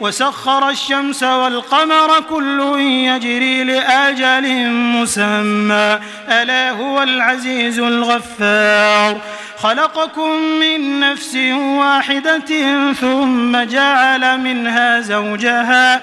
وسخر الشمس والقمر كل يجري لآجل مسمى. ألا هو العزيز الغفار. خلقكم من نفس واحدة ثم جعل منها زوجها.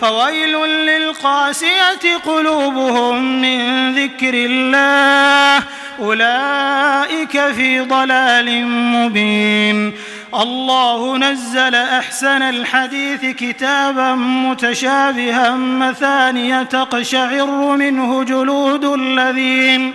فويل للقاسية قلوبهم من ذكر الله. أولئك في ضلال مبين. الله نزل أحسن الحديث كتابا متشابها مثانية قشعر منه جلود الذين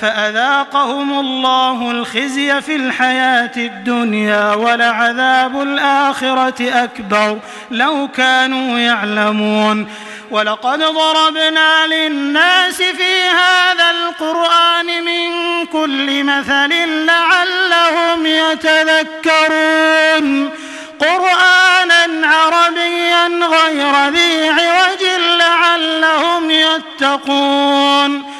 فأذاقهم الله الخزي في الحياة الدنيا ولعذاب الآخرة أكبر لو كانوا يعلمون ولقد ضربنا للناس في هذا القرآن من كل مثل لعلهم يتذكرون قرآنا عربيا غير ذي عوج لعلهم يتقون